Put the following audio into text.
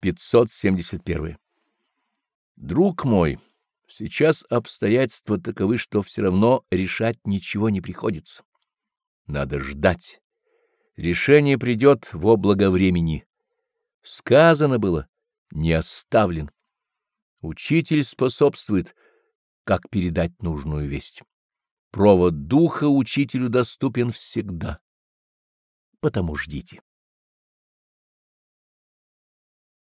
571. Друг мой, сейчас обстоятельства таковы, что все равно решать ничего не приходится. Надо ждать. Решение придет во благовремени. Сказано было, не оставлен. Учитель способствует, как передать нужную весть. Провод духа учителю доступен всегда. Потому ждите.